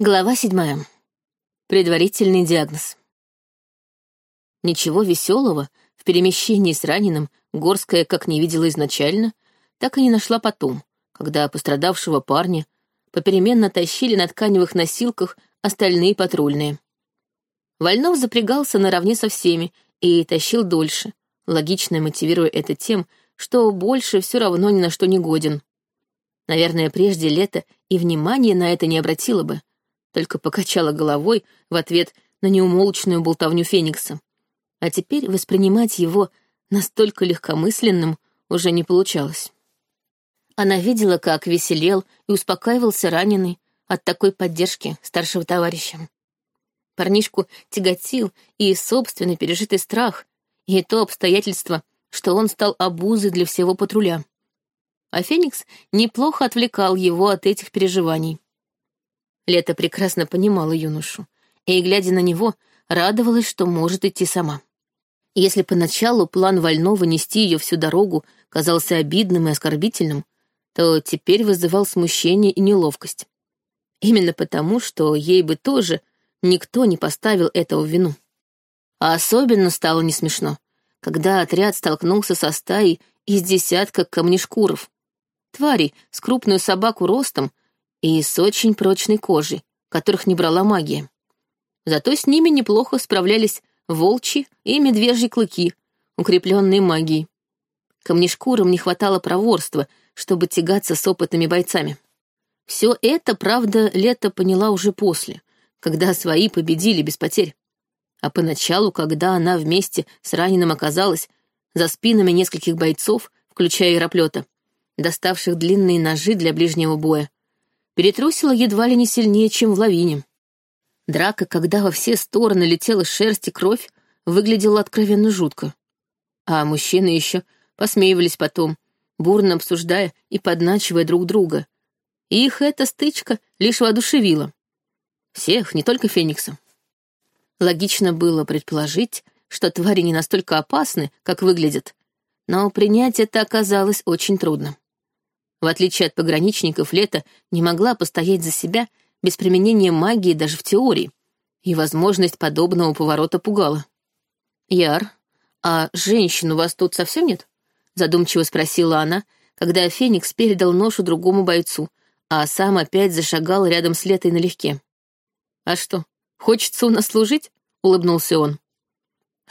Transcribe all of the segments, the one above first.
Глава седьмая. Предварительный диагноз. Ничего веселого в перемещении с раненым Горская как не видела изначально, так и не нашла потом, когда пострадавшего парня попеременно тащили на тканевых носилках остальные патрульные. Вольнов запрягался наравне со всеми и тащил дольше, логично мотивируя это тем, что больше все равно ни на что не годен. Наверное, прежде лето и внимания на это не обратила бы, только покачала головой в ответ на неумолчную болтовню Феникса. А теперь воспринимать его настолько легкомысленным уже не получалось. Она видела, как веселел и успокаивался раненый от такой поддержки старшего товарища. Парнишку тяготил и собственный пережитый страх, и то обстоятельство, что он стал обузой для всего патруля. А Феникс неплохо отвлекал его от этих переживаний. Лето прекрасно понимала юношу, и, глядя на него, радовалась, что может идти сама. Если поначалу план Вольного нести ее всю дорогу казался обидным и оскорбительным, то теперь вызывал смущение и неловкость. Именно потому, что ей бы тоже никто не поставил этого в вину. А особенно стало не смешно, когда отряд столкнулся со стаей из десятка камнешкуров. Тварей с крупную собаку ростом и с очень прочной кожей, которых не брала магия. Зато с ними неплохо справлялись волчьи и медвежьи клыки, укрепленные магией. Камнешкурам не хватало проворства, чтобы тягаться с опытными бойцами. Все это, правда, Лето поняла уже после, когда свои победили без потерь. А поначалу, когда она вместе с раненым оказалась за спинами нескольких бойцов, включая Яроплета, доставших длинные ножи для ближнего боя, перетрусила едва ли не сильнее, чем в лавине. Драка, когда во все стороны летела шерсть и кровь, выглядела откровенно жутко. А мужчины еще посмеивались потом, бурно обсуждая и подначивая друг друга. Их эта стычка лишь воодушевила. Всех, не только Феникса. Логично было предположить, что твари не настолько опасны, как выглядят, но принять это оказалось очень трудно. В отличие от пограничников, Лето не могла постоять за себя без применения магии даже в теории, и возможность подобного поворота пугала. «Яр, а женщин у вас тут совсем нет?» — задумчиво спросила она, когда Феникс передал ношу другому бойцу, а сам опять зашагал рядом с Летой налегке. «А что, хочется у нас служить?» — улыбнулся он.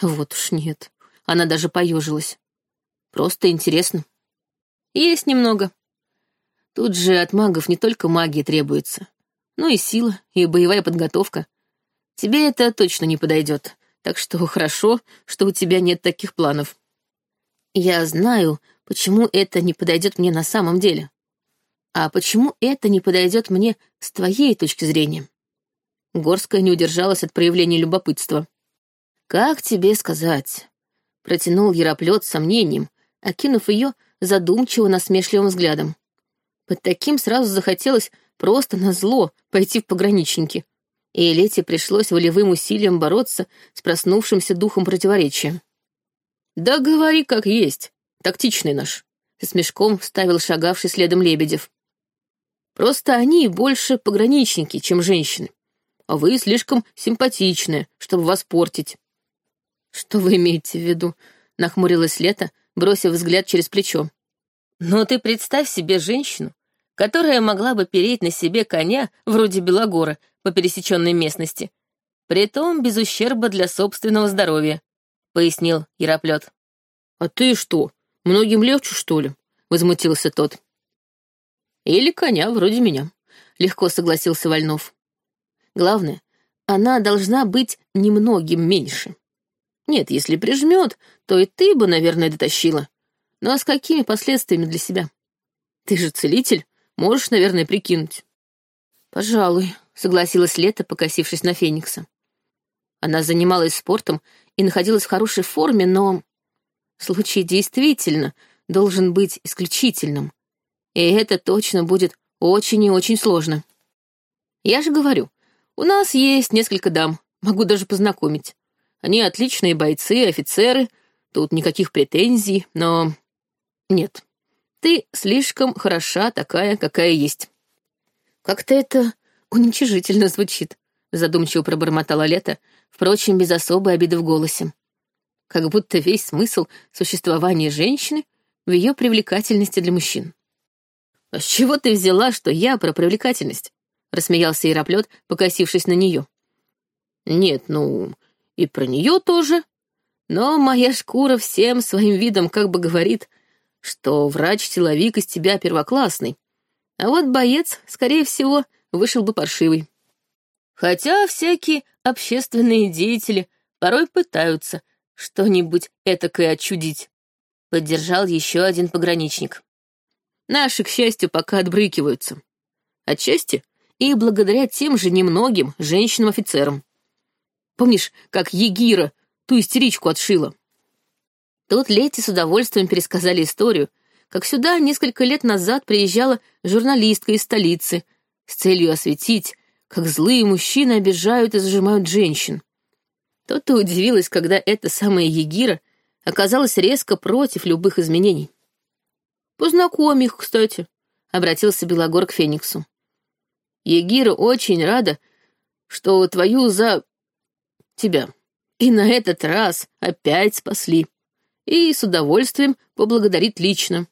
«Вот уж нет». Она даже поежилась. «Просто интересно». «Есть немного», Тут же от магов не только магия требуется, но и сила, и боевая подготовка. Тебе это точно не подойдет, так что хорошо, что у тебя нет таких планов. Я знаю, почему это не подойдет мне на самом деле. А почему это не подойдет мне с твоей точки зрения? Горская не удержалась от проявления любопытства. «Как тебе сказать?» — протянул Яроплет с сомнением, окинув ее задумчиво насмешливым взглядом. Под таким сразу захотелось просто на зло пойти в пограничники. И Лете пришлось волевым усилием бороться с проснувшимся духом противоречия. «Да говори как есть, тактичный наш», — со смешком вставил шагавший следом Лебедев. «Просто они больше пограничники, чем женщины, а вы слишком симпатичные, чтобы вас портить». «Что вы имеете в виду?» — нахмурилась Лето, бросив взгляд через плечо. «Но ты представь себе женщину, которая могла бы переть на себе коня вроде Белогора по пересеченной местности, притом без ущерба для собственного здоровья», — пояснил Яроплет. «А ты что, многим легче, что ли?» — возмутился тот. «Или коня вроде меня», — легко согласился Вольнов. «Главное, она должна быть немногим меньше. Нет, если прижмет, то и ты бы, наверное, дотащила. Но с какими последствиями для себя? Ты же целитель, Можешь, наверное, прикинуть». «Пожалуй», — согласилась Лето, покосившись на Феникса. Она занималась спортом и находилась в хорошей форме, но случай действительно должен быть исключительным. И это точно будет очень и очень сложно. Я же говорю, у нас есть несколько дам, могу даже познакомить. Они отличные бойцы, офицеры, тут никаких претензий, но... Нет, ты слишком хороша такая, какая есть. Как-то это уничижительно звучит», — задумчиво пробормотала Лето, впрочем, без особой обиды в голосе. Как будто весь смысл существования женщины в ее привлекательности для мужчин. «А с чего ты взяла, что я про привлекательность?» — рассмеялся Яроплет, покосившись на нее. «Нет, ну, и про нее тоже. Но моя шкура всем своим видом как бы говорит, что врач-силовик из тебя первоклассный, а вот боец, скорее всего, вышел бы паршивый. Хотя всякие общественные деятели порой пытаются что-нибудь этакое отчудить. Поддержал еще один пограничник. Наши, к счастью, пока отбрыкиваются. Отчасти и благодаря тем же немногим женщинам-офицерам. Помнишь, как Егира ту истеричку отшила? Тут Лети с удовольствием пересказали историю, как сюда несколько лет назад приезжала журналистка из столицы с целью осветить, как злые мужчины обижают и зажимают женщин. То-то удивилась, когда эта самая Егира оказалась резко против любых изменений. «Познакомь их, кстати», — обратился Белогор к Фениксу. «Егира очень рада, что твою за... тебя. И на этот раз опять спасли. И с удовольствием поблагодарит лично.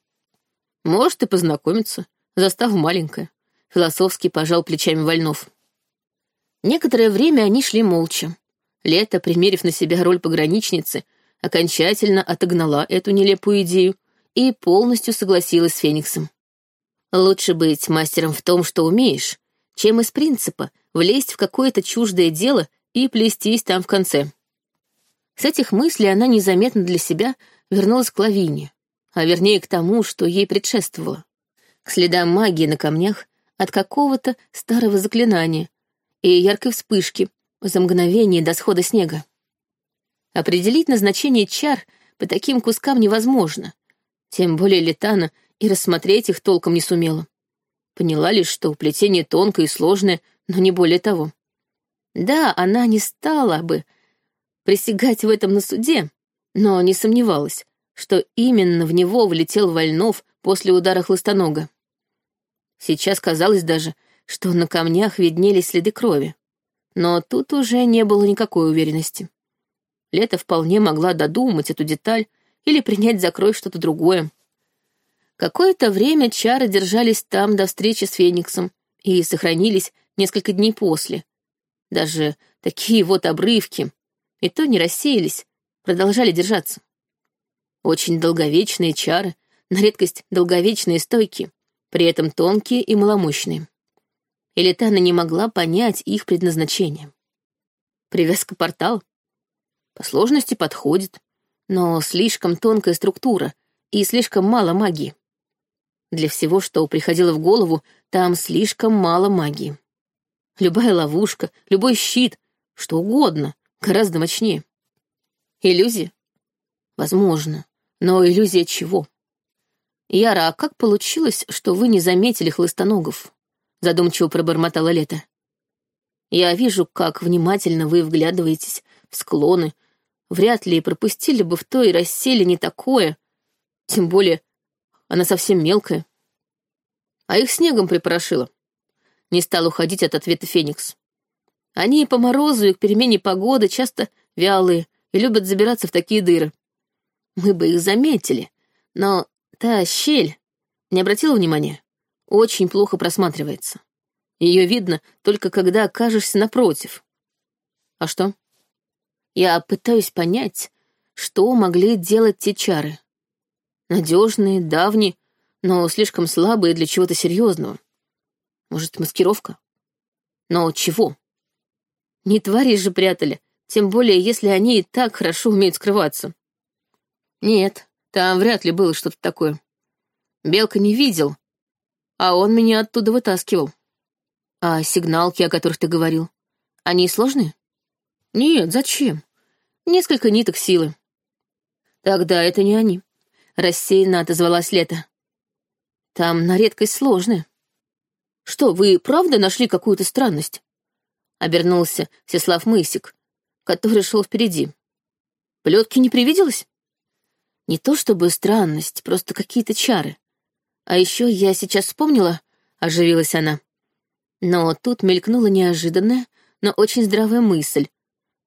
Может и познакомиться, застав маленькая. Философски пожал плечами Вольнов. Некоторое время они шли молча. Лето, примерив на себя роль пограничницы, окончательно отогнала эту нелепую идею и полностью согласилась с Фениксом. Лучше быть мастером в том, что умеешь, чем из принципа влезть в какое-то чуждое дело и плестись там в конце. С этих мыслей она незаметно для себя вернулась к лавине а вернее к тому, что ей предшествовало. К следам магии на камнях от какого-то старого заклинания и яркой вспышки за мгновение до схода снега. Определить назначение чар по таким кускам невозможно, тем более Летана и рассмотреть их толком не сумела. Поняла лишь, что плетение тонкое и сложное, но не более того. Да, она не стала бы присягать в этом на суде, но не сомневалась, что именно в него влетел Вольнов после удара хлыстонога. Сейчас казалось даже, что на камнях виднелись следы крови. Но тут уже не было никакой уверенности. Лето вполне могла додумать эту деталь или принять за кровь что-то другое. Какое-то время чары держались там до встречи с Фениксом и сохранились несколько дней после. Даже такие вот обрывки, и то не рассеялись, продолжали держаться. Очень долговечные чары, на редкость долговечные стойки, при этом тонкие и маломощные. Элитана не могла понять их предназначение. Привязка портал по сложности подходит, но слишком тонкая структура и слишком мало магии. Для всего, что приходило в голову, там слишком мало магии. Любая ловушка, любой щит, что угодно, гораздо мощнее. Иллюзия? Возможно. Но иллюзия чего? Яра, а как получилось, что вы не заметили хлыстоногов? Задумчиво пробормотала Лето. Я вижу, как внимательно вы вглядываетесь в склоны. Вряд ли пропустили бы в то и рассели не такое. Тем более, она совсем мелкая. А их снегом припорошила. Не стал уходить от ответа Феникс. Они по морозу и к перемене погоды часто вялые и любят забираться в такие дыры мы бы их заметили. Но та щель, не обратила внимания, очень плохо просматривается. Ее видно только когда окажешься напротив. А что? Я пытаюсь понять, что могли делать те чары. Надежные, давние, но слишком слабые для чего-то серьезного. Может, маскировка? Но чего? Не твари же прятали, тем более, если они и так хорошо умеют скрываться. Нет, там вряд ли было что-то такое. Белка не видел, а он меня оттуда вытаскивал. А сигналки, о которых ты говорил, они сложные? Нет, зачем? Несколько ниток силы. Тогда это не они. Рассеянно отозвалась Лето. Там на редкость сложные. Что, вы правда нашли какую-то странность? Обернулся Всеслав Мысик, который шел впереди. Плетки не привиделось? Не то чтобы странность, просто какие-то чары. А еще я сейчас вспомнила, оживилась она. Но тут мелькнула неожиданная, но очень здравая мысль.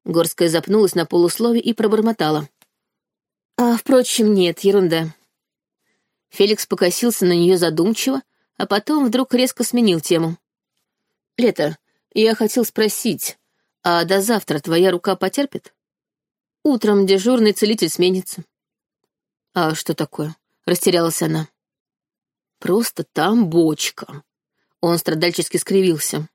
Горская запнулась на полуслове и пробормотала. А, впрочем, нет, ерунда. Феликс покосился на нее задумчиво, а потом вдруг резко сменил тему. «Лето, я хотел спросить, а до завтра твоя рука потерпит? Утром дежурный целитель сменится». «А что такое?» — растерялась она. «Просто там бочка». Он страдальчески скривился.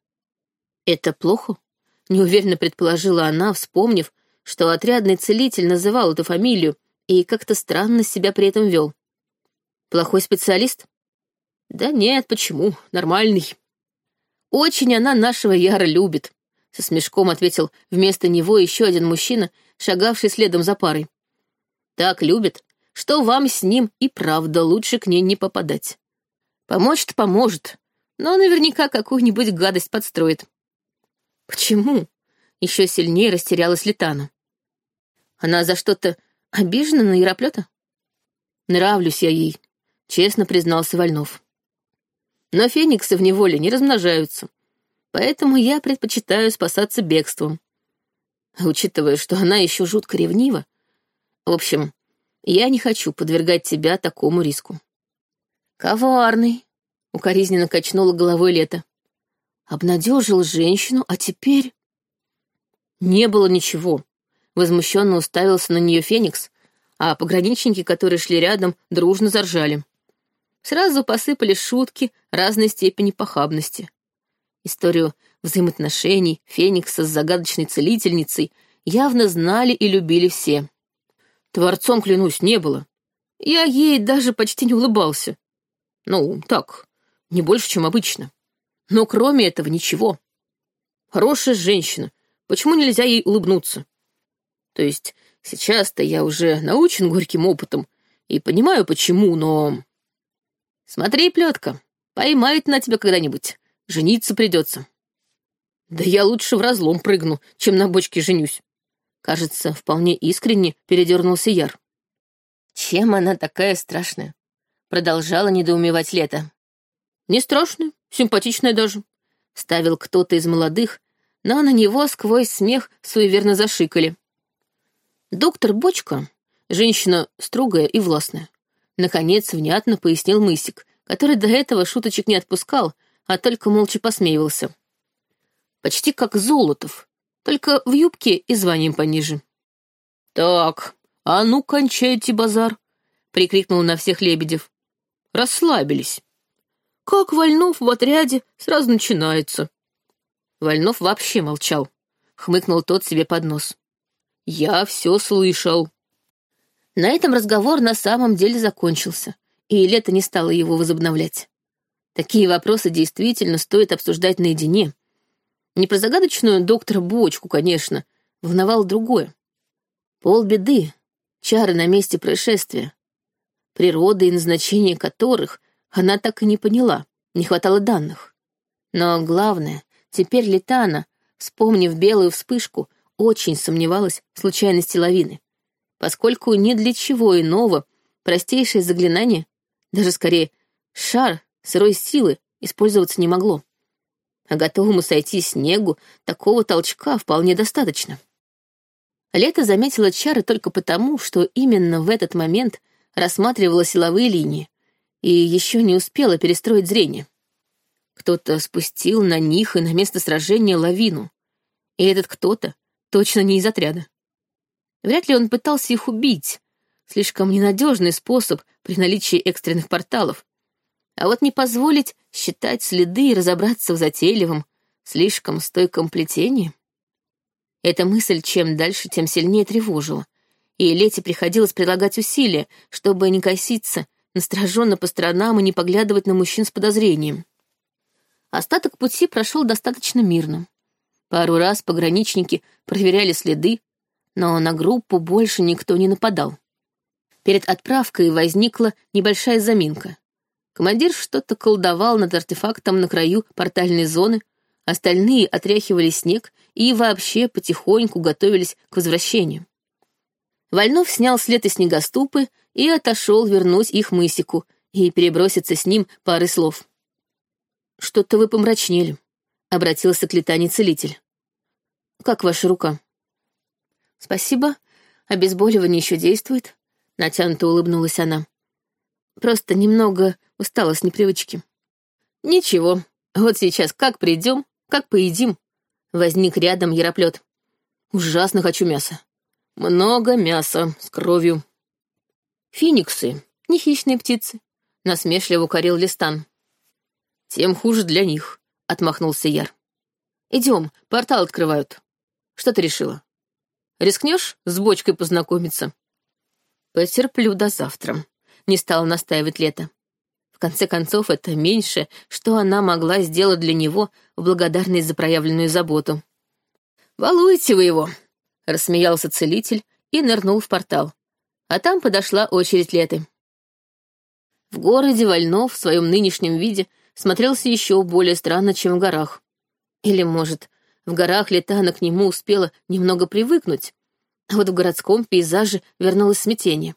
«Это плохо?» — неуверенно предположила она, вспомнив, что отрядный целитель называл эту фамилию и как-то странно себя при этом вел. «Плохой специалист?» «Да нет, почему? Нормальный». «Очень она нашего Яра любит», — со смешком ответил вместо него еще один мужчина, шагавший следом за парой. «Так любит, что вам с ним и правда лучше к ней не попадать. Помочь-то поможет, но наверняка какую-нибудь гадость подстроит. Почему? Еще сильнее растерялась Летана. Она за что-то обижена на Яроплета? Нравлюсь я ей, честно признался Вольнов. Но фениксы в неволе не размножаются, поэтому я предпочитаю спасаться бегством. Учитывая, что она еще жутко ревнива, в общем, я не хочу подвергать тебя такому риску. Коварный, укоризненно качнула головой Лето. Обнадежил женщину, а теперь... Не было ничего. Возмущенно уставился на нее Феникс, а пограничники, которые шли рядом, дружно заржали. Сразу посыпали шутки разной степени похабности. Историю взаимоотношений Феникса с загадочной целительницей явно знали и любили все. Творцом, клянусь, не было. Я ей даже почти не улыбался. Ну, так, не больше, чем обычно. Но кроме этого ничего. Хорошая женщина. Почему нельзя ей улыбнуться? То есть сейчас-то я уже научен горьким опытом и понимаю, почему, но... Смотри, плетка, поймает на тебя когда-нибудь. Жениться придется. Да я лучше в разлом прыгну, чем на бочке женюсь. Кажется, вполне искренне передернулся Яр. Чем она такая страшная? Продолжала недоумевать Лето. Не страшная, симпатичная даже. Ставил кто-то из молодых, но на него сквозь смех суеверно зашикали. Доктор Бочка, женщина строгая и властная, наконец внятно пояснил Мысик, который до этого шуточек не отпускал, а только молча посмеивался. Почти как Золотов, только в юбке и званием пониже. «Так, а ну кончайте базар!» — прикрикнул на всех Лебедев. «Расслабились!» Как Вольнов в отряде сразу начинается. Вольнов вообще молчал. Хмыкнул тот себе под нос. Я все слышал. На этом разговор на самом деле закончился, и Лето не стало его возобновлять. Такие вопросы действительно стоит обсуждать наедине. Не про загадочную доктора Бочку, конечно, волновало другое. Полбеды, чары на месте происшествия, природа и назначение которых она так и не поняла, не хватало данных. Но главное, теперь Летана, вспомнив белую вспышку, очень сомневалась в случайности лавины, поскольку ни для чего иного простейшее заклинание, даже скорее шар сырой силы, использоваться не могло. А готовому сойти снегу такого толчка вполне достаточно. Лето заметила чары только потому, что именно в этот момент рассматривала силовые линии, и еще не успела перестроить зрение. Кто-то спустил на них и на место сражения лавину. И этот кто-то точно не из отряда. Вряд ли он пытался их убить. Слишком ненадежный способ при наличии экстренных порталов. А вот не позволить считать следы и разобраться в затейливом, слишком стойком плетении. Эта мысль чем дальше, тем сильнее тревожила. И Лете приходилось прилагать усилия, чтобы не коситься настороженно по сторонам и не поглядывать на мужчин с подозрением. Остаток пути прошел достаточно мирно. Пару раз пограничники проверяли следы, но на группу больше никто не нападал. Перед отправкой возникла небольшая заминка. Командир что-то колдовал над артефактом на краю портальной зоны, остальные отряхивали снег и вообще потихоньку готовились к возвращению. Вольнов снял след из снегоступы и отошел вернуть их мысику и переброситься с ним пары слов. «Что-то вы помрачнели», обратился к Летане целитель. «Как ваша рука?» «Спасибо, обезболивание еще действует», — натянуто улыбнулась она. «Просто немного устала с непривычки». «Ничего, вот сейчас как придем, как поедим», — возник рядом яроплет. «Ужасно хочу мяса. Много мяса с кровью». «Фениксы, не хищные птицы», — насмешливо укорил Листан. «Тем хуже для них», — отмахнулся Яр. «Идем, портал открывают. Что ты решила? Рискнешь с бочкой познакомиться?» «Потерплю до завтра», — не стала настаивать Лето. В конце концов, это меньше, что она могла сделать для него в благодарность за проявленную заботу. «Балуете вы его», — рассмеялся целитель и нырнул в портал. А там подошла очередь Леты. В городе Вольнов в своем нынешнем виде смотрелся еще более странно, чем в горах. Или, может, в горах Летана к нему успела немного привыкнуть, а вот в городском пейзаже вернулось смятение.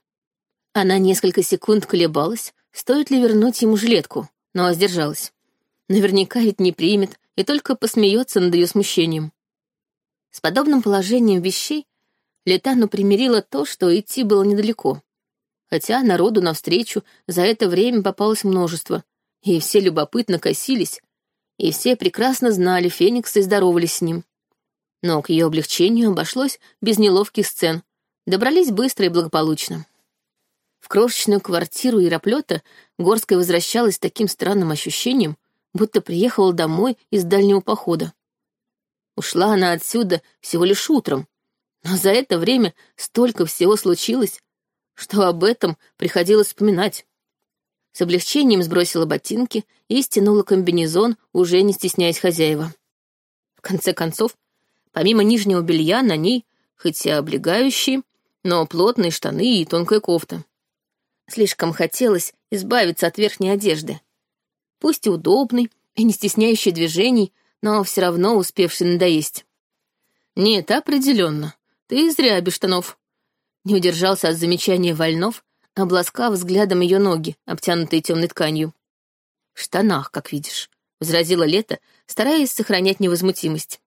Она несколько секунд колебалась, стоит ли вернуть ему жилетку, но сдержалась. Наверняка ведь не примет и только посмеется над ее смущением. С подобным положением вещей Летану примирило то, что идти было недалеко. Хотя народу навстречу за это время попалось множество, и все любопытно косились, и все прекрасно знали Феникса и здоровались с ним. Но к ее облегчению обошлось без неловких сцен, добрались быстро и благополучно. В крошечную квартиру Яроплета Горская возвращалась с таким странным ощущением, будто приехала домой из дальнего похода. Ушла она отсюда всего лишь утром, но за это время столько всего случилось, что об этом приходилось вспоминать. С облегчением сбросила ботинки и стянула комбинезон, уже не стесняясь хозяева. В конце концов, помимо нижнего белья на ней, хоть и облегающие, но плотные штаны и тонкая кофта. Слишком хотелось избавиться от верхней одежды. Пусть и удобной, и не стесняющей движений, но все равно успевший надоесть. Нет, определенно. Ты зря без штанов. Не удержался от замечания Вольнов, обласкав взглядом ее ноги, обтянутые темной тканью. В штанах, как видишь, возразила Лето, стараясь сохранять невозмутимость.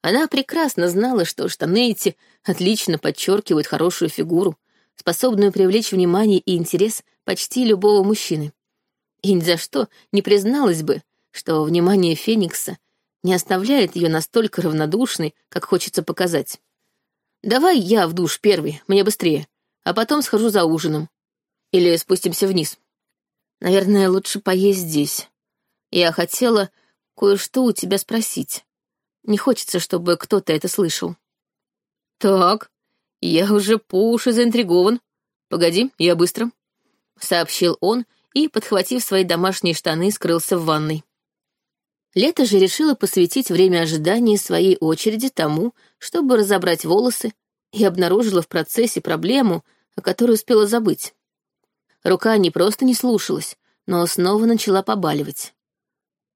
Она прекрасно знала, что штаны эти отлично подчеркивают хорошую фигуру, способную привлечь внимание и интерес почти любого мужчины. И ни за что не призналась бы, что внимание Феникса не оставляет ее настолько равнодушной, как хочется показать. «Давай я в душ первый, мне быстрее, а потом схожу за ужином. Или спустимся вниз. Наверное, лучше поесть здесь. Я хотела кое-что у тебя спросить. Не хочется, чтобы кто-то это слышал». «Так, я уже по уши заинтригован. Погоди, я быстро», — сообщил он и, подхватив свои домашние штаны, скрылся в ванной. Лето же решила посвятить время ожидания своей очереди тому, чтобы разобрать волосы, и обнаружила в процессе проблему, о которой успела забыть. Рука не просто не слушалась, но снова начала побаливать.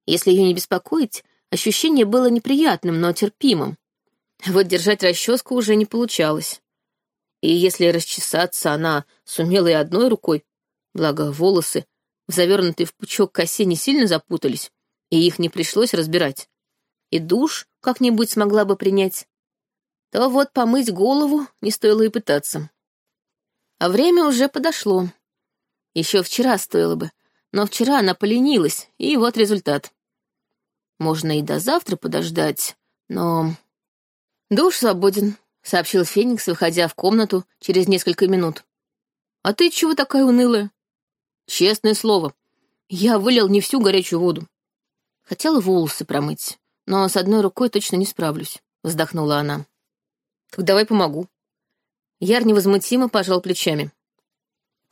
Если ее не беспокоить, ощущение было неприятным, но терпимым. Вот держать расческу уже не получалось. И если расчесаться она сумела и одной рукой, благо волосы, завернутые в пучок косе, не сильно запутались, и их не пришлось разбирать, и душ как-нибудь смогла бы принять, то вот помыть голову не стоило и пытаться. А время уже подошло. Еще вчера стоило бы, но вчера она поленилась, и вот результат. Можно и до завтра подождать, но... «Душ свободен», — сообщил Феникс, выходя в комнату через несколько минут. «А ты чего такая унылая?» «Честное слово, я вылил не всю горячую воду. Хотела волосы промыть, но с одной рукой точно не справлюсь, вздохнула она. Так давай помогу. Яр невозмутимо пожал плечами.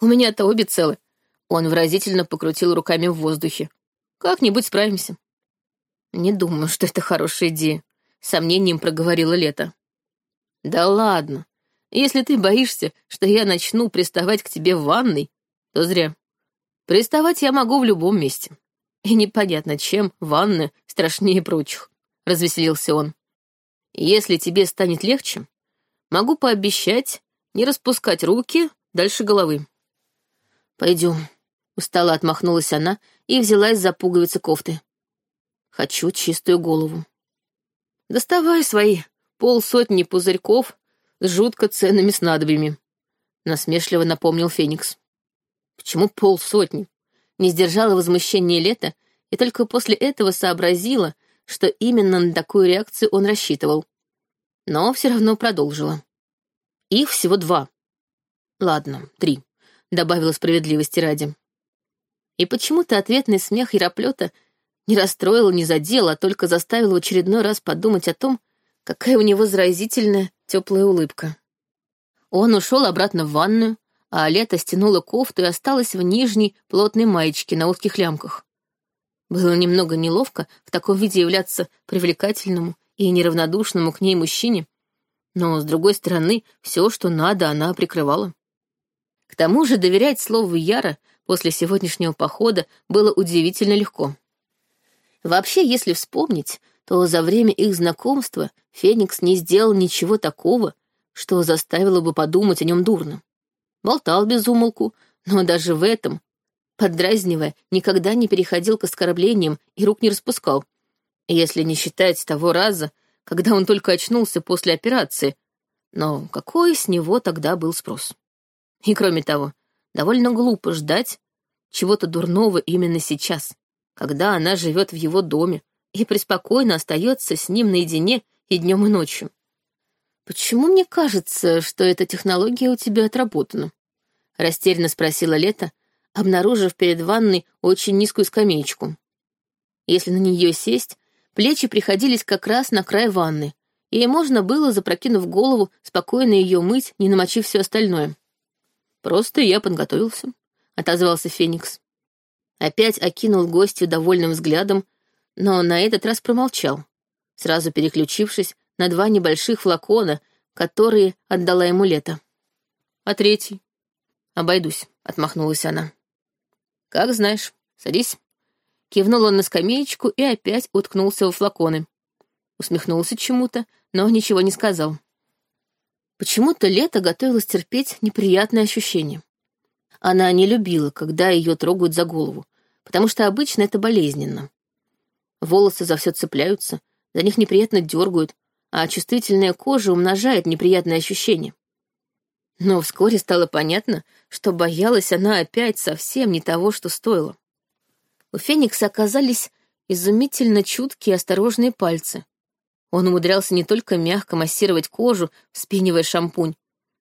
У меня-то обе целы. Он выразительно покрутил руками в воздухе. Как-нибудь справимся. Не думаю, что это хорошая идея, сомнением проговорила Лето. Да ладно. Если ты боишься, что я начну приставать к тебе в ванной, то зря. Приставать я могу в любом месте. И непонятно, чем ванны страшнее прочих, — развеселился он. Если тебе станет легче, могу пообещать не распускать руки дальше головы. Пойдем. Устало отмахнулась она и взялась за пуговицы кофты. Хочу чистую голову. Доставай свои полсотни пузырьков с жутко ценными снадобьями, насмешливо напомнил Феникс. Почему полсотни? Не сдержала возмущение Лето и только после этого сообразила, что именно на такую реакцию он рассчитывал. Но все равно продолжила. Их всего два. Ладно, три, добавила справедливости ради. И почему-то ответный смех Яроплета не расстроил, не задел, а только заставил в очередной раз подумать о том, какая у него заразительная теплая улыбка. Он ушел обратно в ванную, а Лето стянула кофту и осталась в нижней плотной маечке на узких лямках. Было немного неловко в таком виде являться привлекательному и неравнодушному к ней мужчине, но, с другой стороны, все, что надо, она прикрывала. К тому же доверять слову Яра после сегодняшнего похода было удивительно легко. Вообще, если вспомнить, то за время их знакомства Феникс не сделал ничего такого, что заставило бы подумать о нем дурно. Болтал без умолку, но даже в этом, поддразнивая, никогда не переходил к оскорблениям и рук не распускал, если не считать того раза, когда он только очнулся после операции. Но какой с него тогда был спрос? И кроме того, довольно глупо ждать чего-то дурного именно сейчас, когда она живет в его доме и преспокойно остается с ним наедине и днем, и ночью. «Почему мне кажется, что эта технология у тебя отработана?» — растерянно спросила Лето, обнаружив перед ванной очень низкую скамеечку. Если на нее сесть, плечи приходились как раз на край ванны, и можно было, запрокинув голову, спокойно ее мыть, не намочив все остальное. «Просто я подготовился», — отозвался Феникс. Опять окинул гостью довольным взглядом, но на этот раз промолчал, сразу переключившись на два небольших флакона, которые отдала ему лето. «А третий?» «Обойдусь», — отмахнулась она. «Как знаешь, садись». Кивнул он на скамеечку и опять уткнулся во флаконы. Усмехнулся чему-то, но ничего не сказал. Почему-то лето готовилось терпеть неприятное ощущение. Она не любила, когда ее трогают за голову, потому что обычно это болезненно. Волосы за все цепляются, за них неприятно дергают, а чувствительная кожа умножает неприятные ощущения. Но вскоре стало понятно, что боялась она опять совсем не того, что стоило. У Феникса оказались изумительно чуткие и осторожные пальцы. Он умудрялся не только мягко массировать кожу, вспенивая шампунь,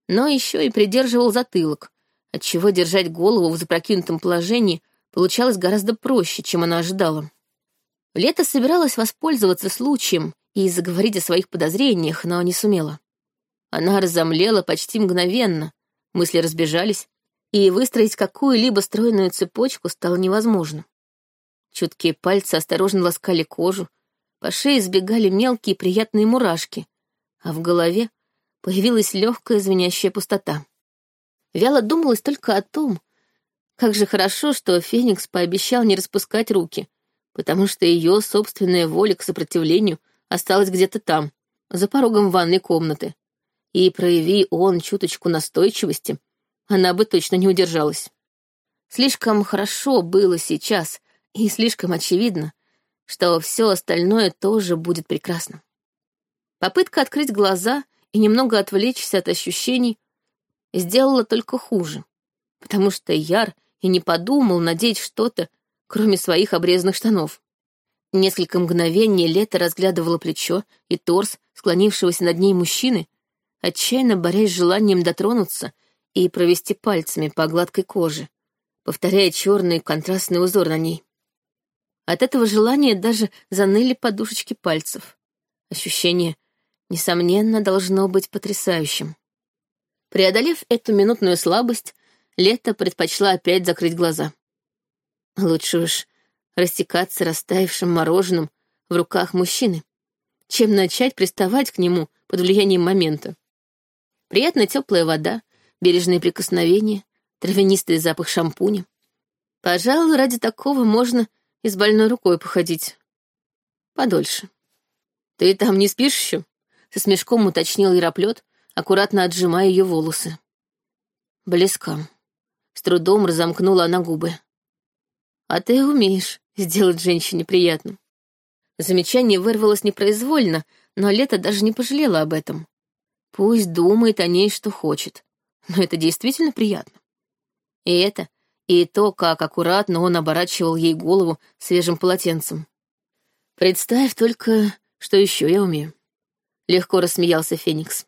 но еще и придерживал затылок, отчего держать голову в запрокинутом положении получалось гораздо проще, чем она ожидала. Лето собиралась воспользоваться случаем и заговорить о своих подозрениях, но не сумела. Она разомлела почти мгновенно, мысли разбежались, и выстроить какую-либо стройную цепочку стало невозможно. Чуткие пальцы осторожно ласкали кожу, по шее сбегали мелкие приятные мурашки, а в голове появилась легкая звенящая пустота. Вяло думалось только о том, как же хорошо, что Феникс пообещал не распускать руки, потому что ее собственная воля к сопротивлению осталась где-то там, за порогом ванной комнаты. И прояви он чуточку настойчивости, она бы точно не удержалась. Слишком хорошо было сейчас, и слишком очевидно, что все остальное тоже будет прекрасно. Попытка открыть глаза и немного отвлечься от ощущений сделала только хуже, потому что Яр и не подумал надеть что-то, кроме своих обрезанных штанов. Несколько мгновений Лето разглядывала плечо и торс склонившегося над ней мужчины, отчаянно борясь с желанием дотронуться и провести пальцами по гладкой коже, повторяя черный контрастный узор на ней. От этого желания даже заныли подушечки пальцев. Ощущение, несомненно, должно быть потрясающим. Преодолев эту минутную слабость, Лето предпочла опять закрыть глаза. Лучше уж растекаться растаявшим мороженым в руках мужчины, чем начать приставать к нему под влиянием момента. Приятная теплая вода, бережные прикосновения, травянистый запах шампуня. Пожалуй, ради такого можно и с больной рукой походить. Подольше. «Ты там не спишь еще?» — со смешком уточнил Яроплет, аккуратно отжимая ее волосы. Близко. С трудом разомкнула она губы. А ты умеешь сделать женщине приятно. Замечание вырвалось непроизвольно, но Лето даже не пожалела об этом. Пусть думает о ней, что хочет. Но это действительно приятно. И это, и то, как аккуратно он оборачивал ей голову свежим полотенцем. Представь только, что еще я умею. Легко рассмеялся Феникс.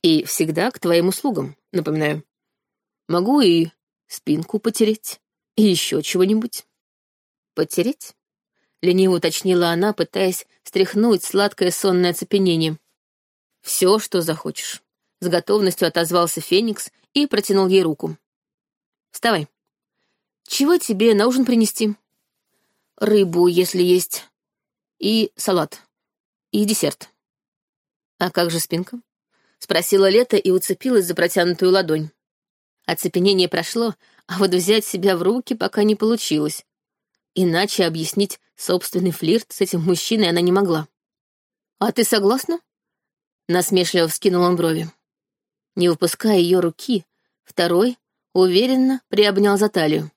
И всегда к твоим услугам, напоминаю. Могу и спинку потереть, и еще чего-нибудь. Потереть? Лениво уточнила она, пытаясь стряхнуть сладкое сонное оцепенение. Все, что захочешь. С готовностью отозвался Феникс и протянул ей руку. Вставай. Чего тебе на ужин принести? Рыбу, если есть. И салат. И десерт. А как же спинка? Спросила Лето и уцепилась за протянутую ладонь. Оцепенение прошло, а вот взять себя в руки пока не получилось. Иначе объяснить собственный флирт с этим мужчиной она не могла. «А ты согласна?» Насмешливо вскинул он брови. Не выпуская ее руки, второй уверенно приобнял за талию.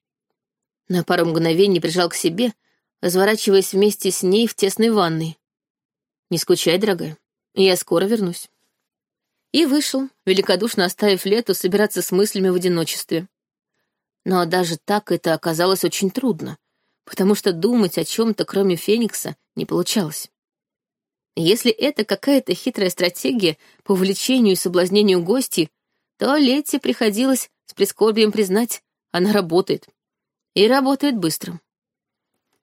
На пару мгновений прижал к себе, разворачиваясь вместе с ней в тесной ванной. «Не скучай, дорогая, я скоро вернусь». И вышел, великодушно оставив Лету собираться с мыслями в одиночестве. Но даже так это оказалось очень трудно, потому что думать о чем-то, кроме Феникса, не получалось. Если это какая-то хитрая стратегия по увлечению и соблазнению гостей, то Летте приходилось с прискорбием признать, она работает. И работает быстро.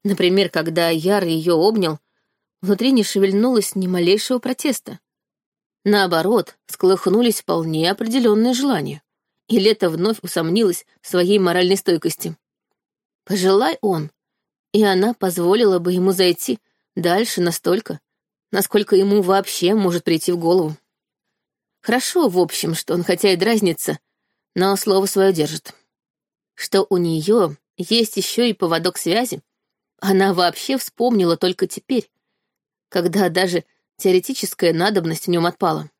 Например, когда Яр ее обнял, внутри не шевельнулось ни малейшего протеста. Наоборот, сколыхнулись вполне определенные желания, и Лето вновь усомнилась в своей моральной стойкости. Пожелай он, и она позволила бы ему зайти дальше настолько, насколько ему вообще может прийти в голову. Хорошо, в общем, что он хотя и дразнится, но слово свое держит. Что у нее есть еще и поводок связи, она вообще вспомнила только теперь, когда даже теоретическая надобность в нем отпала.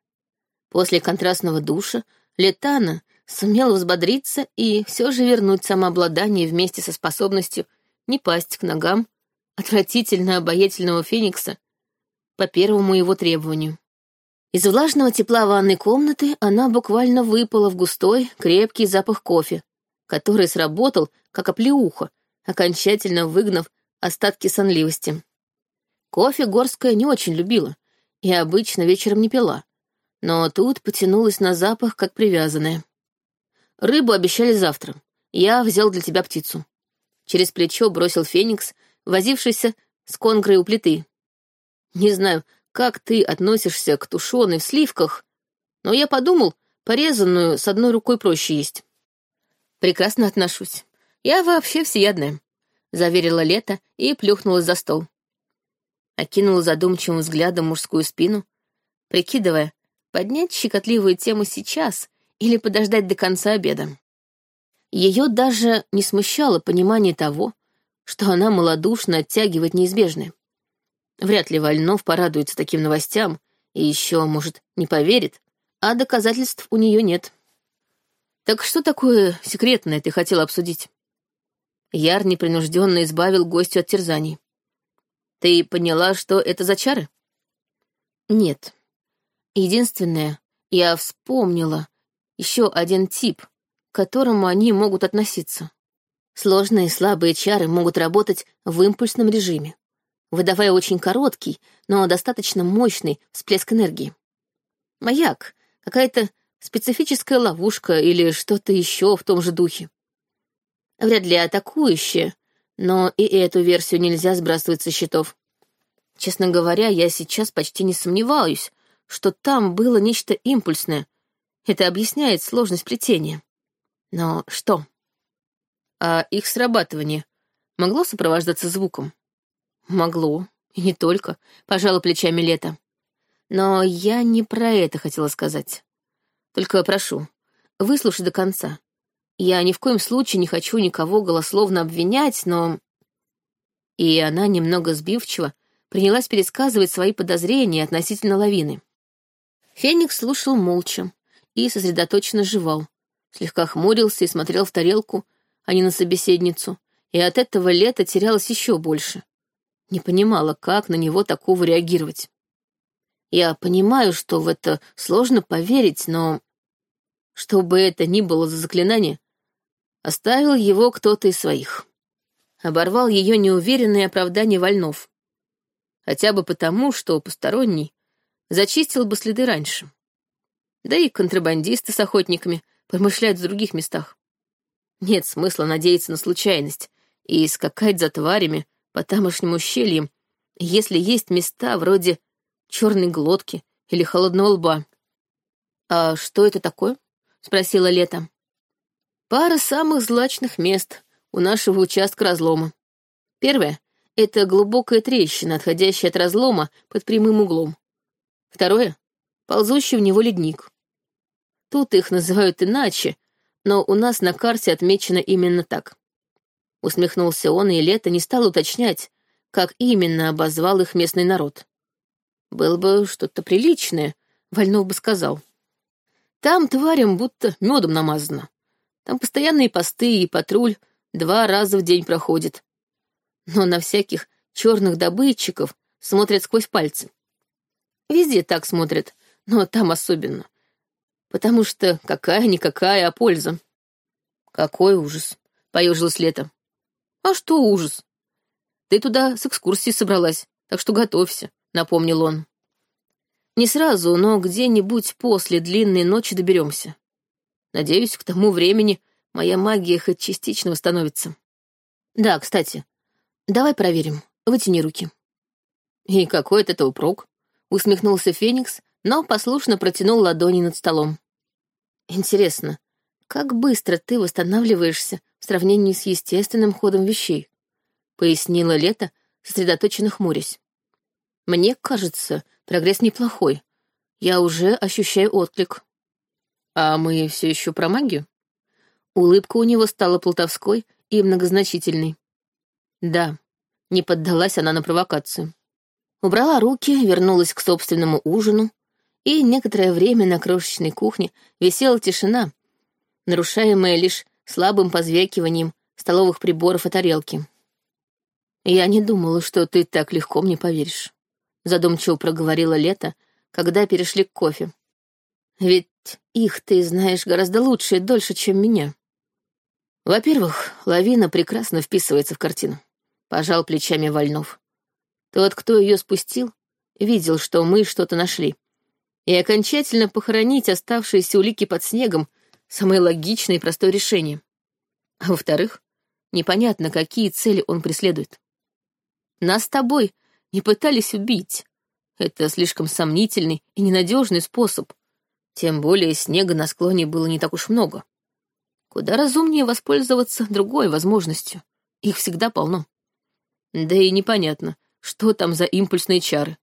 После контрастного душа Летана сумела взбодриться и все же вернуть самообладание вместе со способностью не пасть к ногам отвратительно обаятельного феникса по первому его требованию. Из влажного тепла ванной комнаты она буквально выпала в густой, крепкий запах кофе, который сработал, как оплеуха, окончательно выгнав остатки сонливости. Кофе Горская не очень любила и обычно вечером не пила, но тут потянулась на запах, как привязанная. Рыбу обещали завтра. Я взял для тебя птицу. Через плечо бросил Феникс, возившийся с конгрой у плиты. Не знаю, как ты относишься к тушеной в сливках, но я подумал, порезанную с одной рукой проще есть. Прекрасно отношусь. Я вообще всеядная, — заверила Лето и плюхнулась за стол. Окинула задумчивым взглядом мужскую спину, прикидывая, поднять щекотливую тему сейчас или подождать до конца обеда. Ее даже не смущало понимание того, что она малодушно оттягивает неизбежное. Вряд ли Вольнов порадуется таким новостям и еще, может, не поверит, а доказательств у нее нет. Так что такое секретное ты хотел обсудить? Яр непринужденно избавил гостю от терзаний. Ты поняла, что это за чары? Нет. Единственное, я вспомнила еще один тип, к которому они могут относиться. Сложные слабые чары могут работать в импульсном режиме выдавая очень короткий, но достаточно мощный всплеск энергии. Маяк, какая-то специфическая ловушка или что-то еще в том же духе. Вряд ли атакующая, но и эту версию нельзя сбрасывать со счетов. Честно говоря, я сейчас почти не сомневаюсь, что там было нечто импульсное. Это объясняет сложность плетения. Но что? А их срабатывание могло сопровождаться звуком? Могло, и не только, пожала плечами лето. Но я не про это хотела сказать. Только прошу, выслушай до конца. Я ни в коем случае не хочу никого голословно обвинять, но... И она немного сбивчиво принялась пересказывать свои подозрения относительно лавины. Феникс слушал молча и сосредоточенно жевал, слегка хмурился и смотрел в тарелку, а не на собеседницу, и от этого лето терялось еще больше. не понимала, как на него такого реагировать. Я понимаю, что в это сложно поверить, но... Что бы это ни было за заклинание, оставил его кто-то из своих. Оборвал ее неуверенное оправдание вольнов. Хотя бы потому, что посторонний зачистил бы следы раньше. Да и контрабандисты с охотниками промышляют в других местах. Нет смысла надеяться на случайность и скакать за тварями по тамошним ущельям, если есть места вроде черной глотки или холодного лба. «А что это такое?» — спросила Лето. «Пара самых злачных мест у нашего участка разлома. Первое — это глубокая трещина, отходящая от разлома под прямым углом. Второе — ползущий в него ледник. Тут их называют иначе, но у нас на карте отмечено именно так. Усмехнулся он, и Лето не стал уточнять, как именно обозвал их местный народ. Было бы что-то приличное, Вольнов бы сказал. Там тварям будто медом намазано. Там постоянные посты и патруль два раза в день проходит. Но на всяких черных добытчиков смотрят сквозь пальцы. Везде так смотрят, но там особенно. Потому что какая-никакая, а польза. Какой ужас, — поежилась Лето. «А что ужас? Ты туда с экскурсией собралась, так что готовься», — напомнил он. «Не сразу, но где-нибудь после длинной ночи доберемся. Надеюсь, к тому времени моя магия хоть частично восстановится. Да, кстати, давай проверим. Вытяни руки». «И какой от этого прок?» — усмехнулся Феникс, но послушно протянул ладони над столом. «Интересно, как быстро ты восстанавливаешься в сравнении с естественным ходом вещей, пояснила Лето, сосредоточенно хмурясь. Мне кажется, прогресс неплохой. Я уже ощущаю отклик. А мы все еще про магию? Улыбка у него стала плутовской и многозначительной. Да, не поддалась она на провокацию. Убрала руки, вернулась к собственному ужину, и некоторое время на крошечной кухне висела тишина, нарушаемая лишь слабым позвякиванием столовых приборов и тарелки. «Я не думала, что ты так легко мне поверишь», — задумчиво проговорила Лето, когда перешли к кофе. «Ведь их ты знаешь гораздо лучше и дольше, чем меня». «Во-первых, лавина прекрасно вписывается в картину», — пожал плечами Вольнов. «Тот, кто ее спустил, видел, что мы что-то нашли. И окончательно похоронить оставшиеся улики под снегом — самое логичное и простое решение. А во-вторых, непонятно, какие цели он преследует. Нас с тобой не пытались убить. Это слишком сомнительный и ненадежный способ. Тем более снега на склоне было не так уж много. Куда разумнее воспользоваться другой возможностью. Их всегда полно. Да и непонятно, что там за импульсные чары.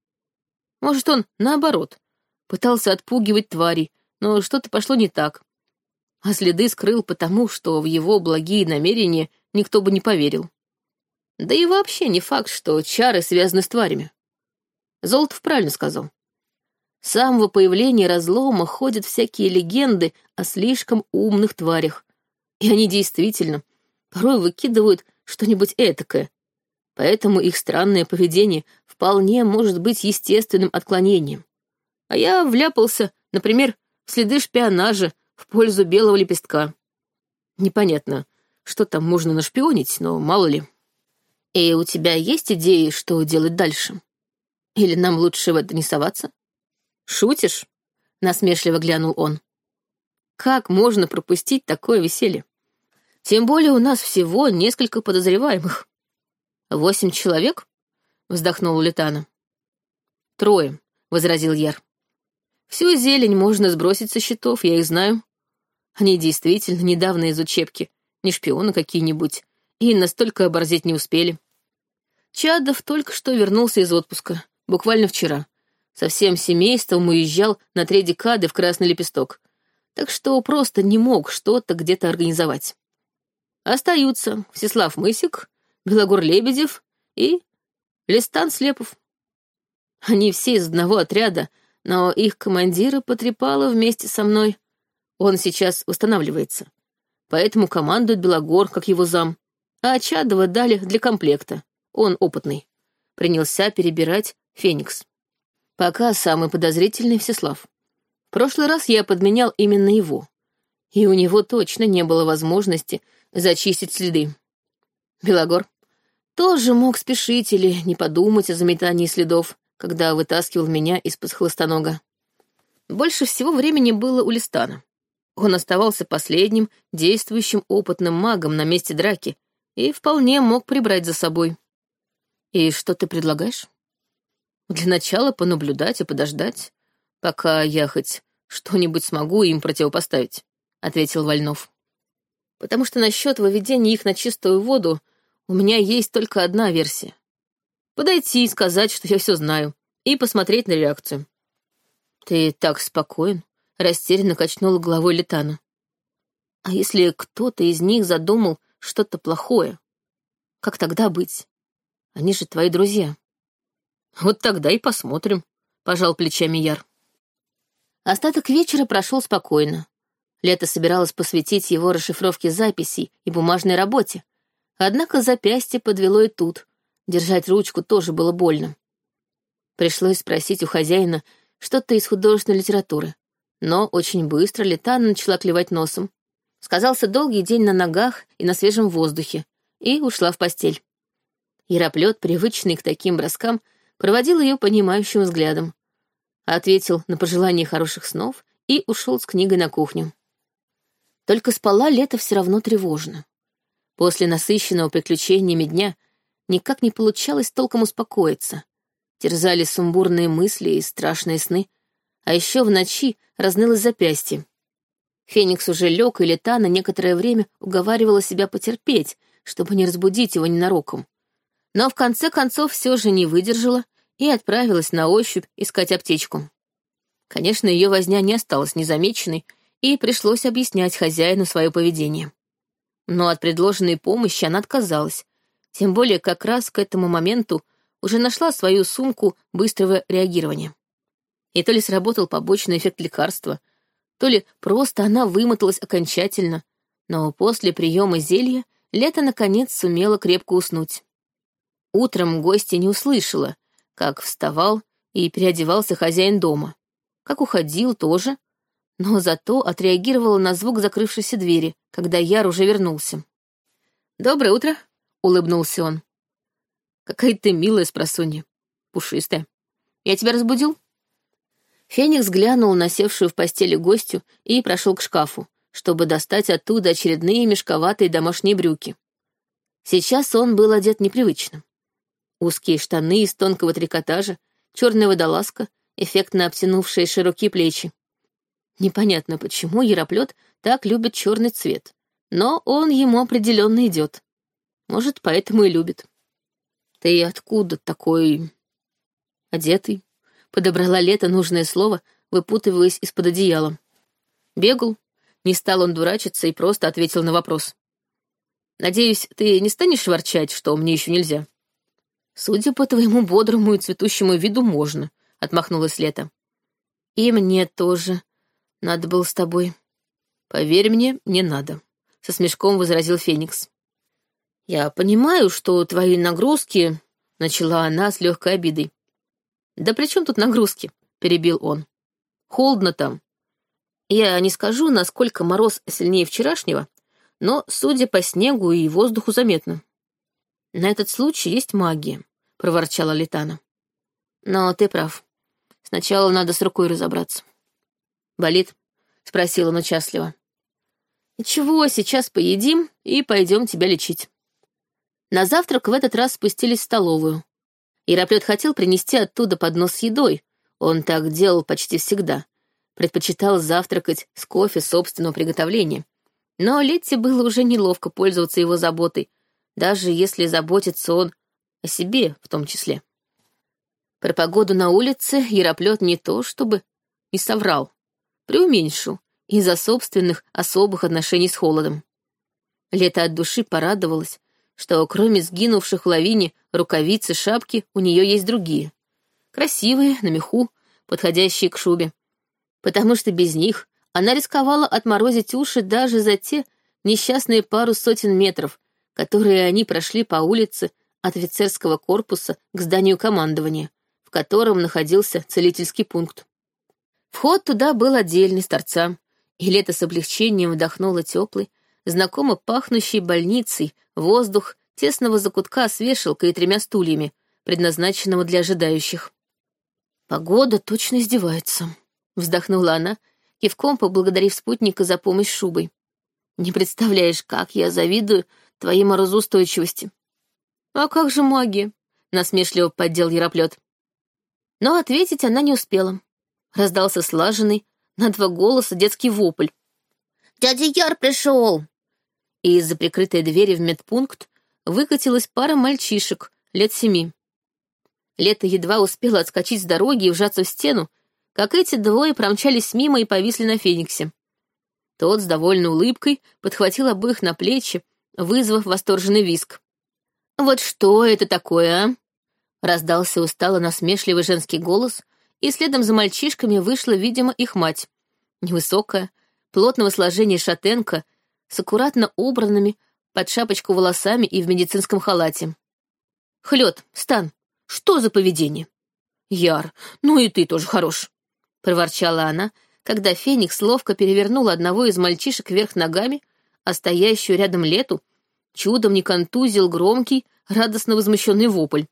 Может, он, наоборот, пытался отпугивать тварей, но что-то пошло не так а следы скрыл потому, что в его благие намерения никто бы не поверил. Да и вообще не факт, что чары связаны с тварями. Золотов правильно сказал. С самого появления разлома ходят всякие легенды о слишком умных тварях, и они действительно порой выкидывают что-нибудь этакое, поэтому их странное поведение вполне может быть естественным отклонением. А я вляпался, например, в следы шпионажа в пользу белого лепестка. Непонятно, что там можно нашпионить, но мало ли. И у тебя есть идеи, что делать дальше? Или нам лучше в это не соваться? Шутишь? Насмешливо глянул он. Как можно пропустить такое веселье? Тем более у нас всего несколько подозреваемых. Восемь человек? Вздохнула Летана. Трое, возразил Яр. Всю зелень можно сбросить со счетов, я их знаю. Они действительно недавно из учебки, не шпионы какие-нибудь, и настолько оборзеть не успели. Чадов только что вернулся из отпуска, буквально вчера. Со всем семейством уезжал на три декады в Красный Лепесток, так что просто не мог что-то где-то организовать. Остаются Всеслав Мысик, Белогор Лебедев и Листан Слепов. Они все из одного отряда, но их командира потрепало вместе со мной. Он сейчас восстанавливается. Поэтому командует Белогор, как его зам. А Чадова дали для комплекта. Он опытный. принялся перебирать Феникс. Пока самый подозрительный Всеслав. В прошлый раз я подменял именно его, и у него точно не было возможности зачистить следы. Белогор тоже мог спешить или не подумать о заметании следов, когда вытаскивал меня из-под хлыстонога. Больше всего времени было у Листана. Он оставался последним действующим опытным магом на месте драки и вполне мог прибрать за собой. «И что ты предлагаешь?» «Для начала понаблюдать и подождать, пока я хоть что-нибудь смогу им противопоставить», — ответил Вольнов. «Потому что насчет выведения их на чистую воду у меня есть только одна версия. Подойти и сказать, что я все знаю, и посмотреть на реакцию». «Ты так спокоен», — растерянно качнула головой Летана. «А если кто-то из них задумал что-то плохое? Как тогда быть? Они же твои друзья». «Вот тогда и посмотрим», — пожал плечами Яр. Остаток вечера прошел спокойно. Лето собиралось посвятить его расшифровке записей и бумажной работе. Однако запястье подвело и тут. Держать ручку тоже было больно. Пришлось спросить у хозяина что-то из художественной литературы. Но очень быстро Летана начала клевать носом. Сказался долгий день на ногах и на свежем воздухе, и ушла в постель. Яроплет, привычный к таким броскам, проводил ее понимающим взглядом. Ответил на пожелание хороших снов и ушел с книгой на кухню. Только спала лето все равно тревожно. После насыщенного приключениями дня никак не получалось толком успокоиться. Терзали сумбурные мысли и страшные сны, а еще в ночи разнылось запястье. Феникс уже лег, и Летана некоторое время уговаривала себя потерпеть, чтобы не разбудить его ненароком. Но в конце концов все же не выдержала и отправилась на ощупь искать аптечку. Конечно, ее возня не осталась незамеченной, и пришлось объяснять хозяину свое поведение. Но от предложенной помощи она отказалась, тем более как раз к этому моменту уже нашла свою сумку быстрого реагирования. И то ли сработал побочный эффект лекарства, то ли просто она вымоталась окончательно, но после приема зелья Лето наконец сумела крепко уснуть. Утром гостья не услышала, как вставал и переодевался хозяин дома, как уходил тоже, но зато отреагировала на звук закрывшейся двери, когда Яр уже вернулся. «Доброе утро», — улыбнулся он. «Какая ты милая спросунья, пушистая. Я тебя разбудил?» Феникс глянул на севшую в постели гостю и прошел к шкафу, чтобы достать оттуда очередные мешковатые домашние брюки. Сейчас он был одет непривычно. Узкие штаны из тонкого трикотажа, черная водолазка, эффектно обтянувшие широкие плечи. Непонятно, почему Яроплет так любит черный цвет, но он ему определенно идет. Может, поэтому и любит. Ты откуда такой одетый? Подобрала Лето нужное слово, выпутываясь из-под одеяла. Бегал. Не стал он дурачиться и просто ответил на вопрос. «Надеюсь, ты не станешь ворчать, что мне еще нельзя?» «Судя по твоему бодрому и цветущему виду, можно», — отмахнулась Лето. «И мне тоже надо было с тобой». «Поверь мне, не надо», — со смешком возразил Феникс. «Я понимаю, что твои нагрузки...» — начала она с легкой обидой. «Да при чем тут нагрузки?» — перебил он. «Холодно там. Я не скажу, насколько мороз сильнее вчерашнего, но, судя по снегу и воздуху, заметно». «На этот случай есть магия», — проворчала Литана. «Но ты прав. Сначала надо с рукой разобраться». «Болит?» — спросил он участливо. «Ничего, сейчас поедим и пойдем тебя лечить». На завтрак в этот раз спустились в столовую. Яроплет хотел принести оттуда поднос с едой. Он так делал почти всегда. Предпочитал завтракать с кофе собственного приготовления. Но Летте было уже неловко пользоваться его заботой, даже если заботится он о себе в том числе. Про погоду на улице Яроплет не то чтобы не соврал, преуменьшил из-за собственных особых отношений с холодом. Лето от души порадовалось, что кроме сгинувших в лавине рукавиц и шапки у нее есть другие. Красивые, на меху, подходящие к шубе. Потому что без них она рисковала отморозить уши даже за те несчастные пару сотен метров, которые они прошли по улице от офицерского корпуса к зданию командования, в котором находился целительский пункт. Вход туда был отдельный с торца, и лето с облегчением вдохнуло теплый, знакомо пахнущий больницей воздух тесного закутка с вешалкой и тремя стульями, предназначенного для ожидающих. «Погода точно издевается», — вздохнула она, кивком поблагодарив спутника за помощь шубой. «Не представляешь, как я завидую твоей морозоустойчивости». «А как же магия?» — насмешливо поддел Яроплет. Но ответить она не успела. Раздался слаженный, на два голоса детский вопль. «Дядя Яр пришел!» И из-за прикрытой двери в медпункт выкатилась пара мальчишек лет семи. Лето едва успела отскочить с дороги и вжаться в стену, как эти двое промчались мимо и повисли на Фениксе. Тот с довольной улыбкой подхватил обоих на плечи, вызвав восторженный виск. «Вот что это такое, а?» Раздался устало насмешливый женский голос, и следом за мальчишками вышла, видимо, их мать. Невысокая, плотного сложения шатенка, с аккуратно убранными под шапочку волосами и в медицинском халате. «Хлёд, Стан, что за поведение?» «Яр, ну и ты тоже хорош», — проворчала она, когда Феникс ловко перевернул одного из мальчишек вверх ногами, а стоящую рядом Лету чудом не контузил громкий, радостно возмущенный вопль.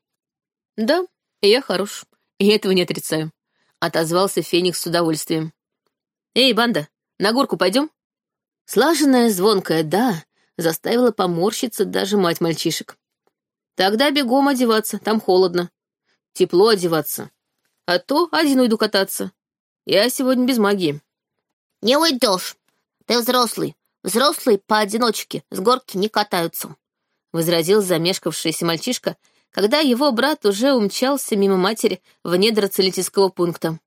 «Да, я хорош, и этого не отрицаю», — отозвался Феникс с удовольствием. «Эй, банда, на горку пойдем?» Слаженная, звонкая «да» заставила поморщиться даже мать мальчишек. «Тогда бегом одеваться, там холодно. Тепло одеваться. А то один уйду кататься. Я сегодня без магии». «Не уйдешь. Ты взрослый. Взрослые поодиночке с горки не катаются», — возразил замешкавшийся мальчишка, когда его брат уже умчался мимо матери в недра пункта.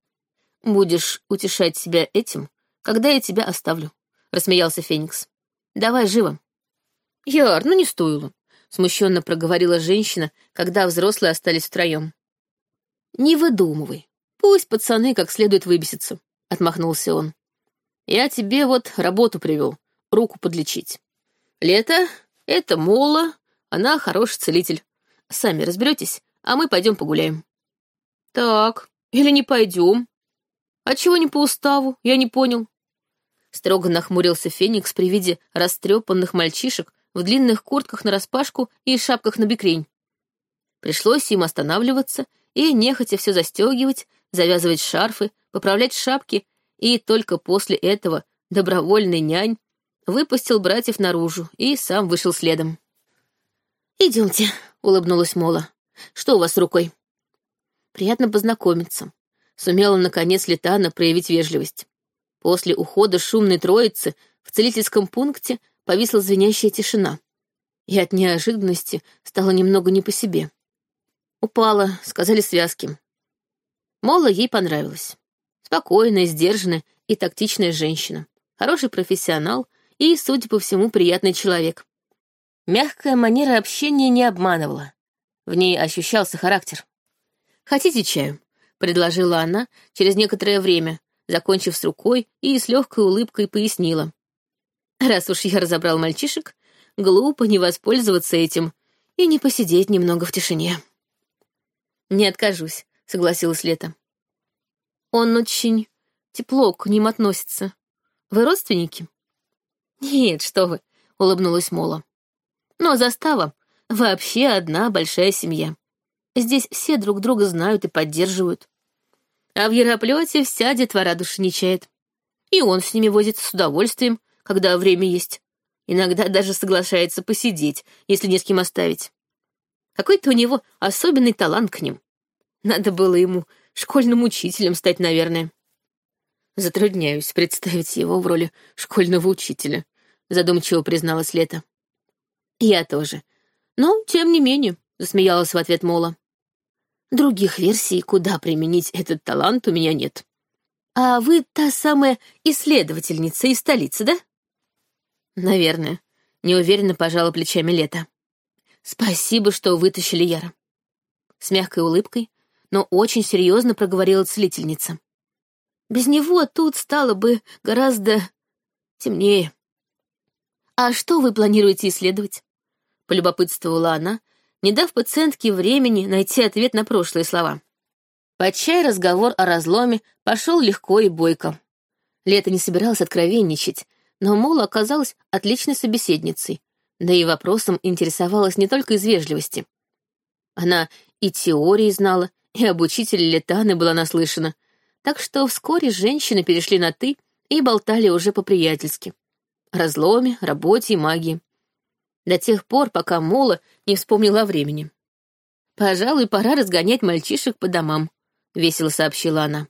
«Будешь утешать себя этим, когда я тебя оставлю», — рассмеялся Феникс. «Давай живо». «Яр, ну не стоило», — смущенно проговорила женщина, когда взрослые остались втроем. «Не выдумывай. Пусть пацаны как следует выбесятся», — отмахнулся он. «Я тебе вот работу привел, руку подлечить. Лето — это Мола, она хороший целитель. Сами разберетесь, а мы пойдем погуляем». «Так, или не пойдем?» «А чего не по уставу? Я не понял». Строго нахмурился Феникс при виде растрепанных мальчишек в длинных куртках нараспашку и шапках на бекрень. Пришлось им останавливаться и нехотя все застегивать, завязывать шарфы, поправлять шапки, и только после этого добровольный нянь выпустил братьев наружу и сам вышел следом. «Идемте», — улыбнулась Мола. «Что у вас с рукой?» «Приятно познакомиться», — сумела наконец Летана проявить вежливость. После ухода шумной троицы в целительском пункте повисла звенящая тишина, и от неожиданности стало немного не по себе. Упала, сказали связки. Мола ей понравилась. Спокойная, сдержанная и тактичная женщина. Хороший профессионал и, судя по всему, приятный человек. Мягкая манера общения не обманывала. В ней ощущался характер. «Хотите чаю?» — предложила она через некоторое время, закончив с рукой и с легкой улыбкой пояснила. «Раз уж я разобрал мальчишек, глупо не воспользоваться этим и не посидеть немного в тишине». «Не откажусь», — согласилась Лето. «Он очень тепло к ним относится. Вы родственники?» «Нет, что вы», — улыбнулась Мола. «Но застава — вообще одна большая семья. Здесь все друг друга знают и поддерживают. А в Яроплете вся детвора душничает. И он с ними возится с удовольствием, когда время есть. Иногда даже соглашается посидеть, если не с кем оставить. Какой-то у него особенный талант к ним. Надо было ему школьным учителем стать, наверное. Затрудняюсь представить его в роли школьного учителя, задумчиво призналась Лето. Я тоже. Но, тем не менее, засмеялась в ответ Мола. Других версий, куда применить этот талант, у меня нет. А вы та самая исследовательница из столицы, да? Наверное. Неуверенно пожала плечами Лето. Спасибо, что вытащили Яра. С мягкой улыбкой, но очень серьезно проговорила целительница. Без него тут стало бы гораздо темнее. «А что вы планируете исследовать?» — полюбопытствовала она, не дав пациентке времени найти ответ на прошлые слова. Под чай разговор о разломе пошел легко и бойко. Лето не собиралась откровенничать, но Мола оказалась отличной собеседницей, да и вопросом интересовалась не только из вежливости. Она и теории знала, и об учителе Летаны была наслышана, так что вскоре женщины перешли на «ты» и болтали уже по-приятельски. Разломе, работе и магии. До тех пор, пока Мола не вспомнила о времени. «Пожалуй, пора разгонять мальчишек по домам», — весело сообщила она.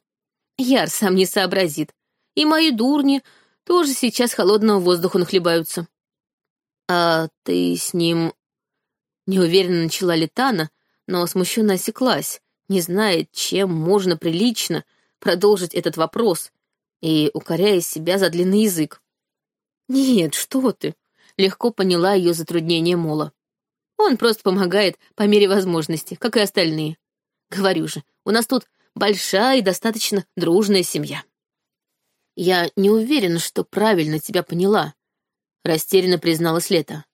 «Яр сам не сообразит. И мои дурни тоже сейчас холодного воздуха нахлебаются». «А ты с ним...» Неуверенно начала Летана, но смущенно осеклась, не зная, чем можно прилично продолжить этот вопрос и укоряя себя за длинный язык. «Нет, что ты!» — легко поняла ее затруднение Мола. «Он просто помогает по мере возможности, как и остальные. Говорю же, у нас тут большая и достаточно дружная семья». «Я не уверена, что правильно тебя поняла», — растерянно призналась Лето.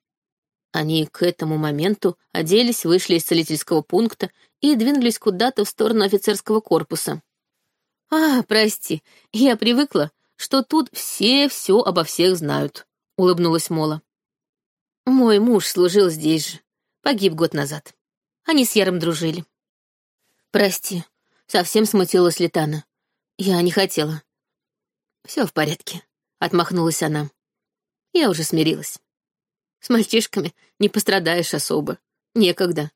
Они к этому моменту оделись, вышли из целительского пункта и двинулись куда-то в сторону офицерского корпуса. «А, прости, я привыкла, что тут все все обо всех знают», — улыбнулась Мола. «Мой муж служил здесь же, погиб год назад. Они с Яром дружили». «Прости», — совсем смутилась Летана. «Я не хотела». «Все в порядке», — отмахнулась она. «Я уже смирилась. С мальчишками не пострадаешь особо. Некогда.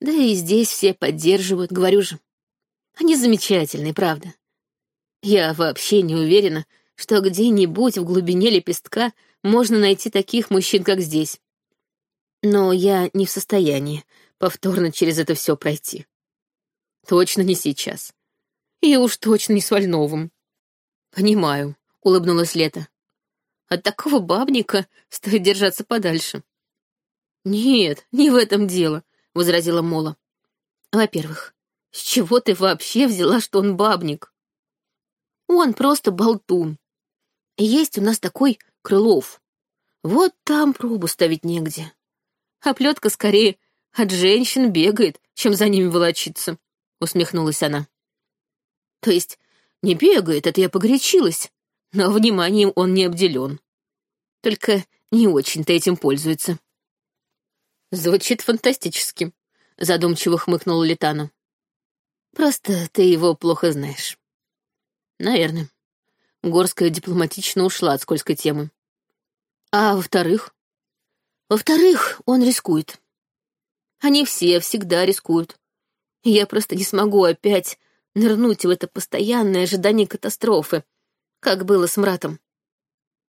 Да и здесь все поддерживают, говорю же. Они замечательные, правда. Я вообще не уверена, что где-нибудь в глубине лепестка можно найти таких мужчин, как здесь. Но я не в состоянии повторно через это все пройти. Точно не сейчас. И уж точно не с Вольновым. Понимаю, улыбнулась Лето. От такого бабника стоит держаться подальше. Нет, не в этом дело, возразила Мола. Во-первых, с чего ты вообще взяла, что он бабник? Он просто болтун. Есть у нас такой Крылов. Вот там пробу ставить негде. А плетка скорее от женщин бегает, чем за ними волочится, усмехнулась она. То есть не бегает, это я погорячилась, но вниманием он не обделен. Только не очень-то этим пользуется. Звучит фантастически, задумчиво хмыкнула Летана. Просто ты его плохо знаешь. Наверное. Горская дипломатично ушла от скользкой темы. А во-вторых? Во-вторых, он рискует. Они все всегда рискуют. я просто не смогу опять нырнуть в это постоянное ожидание катастрофы, как было с Мратом.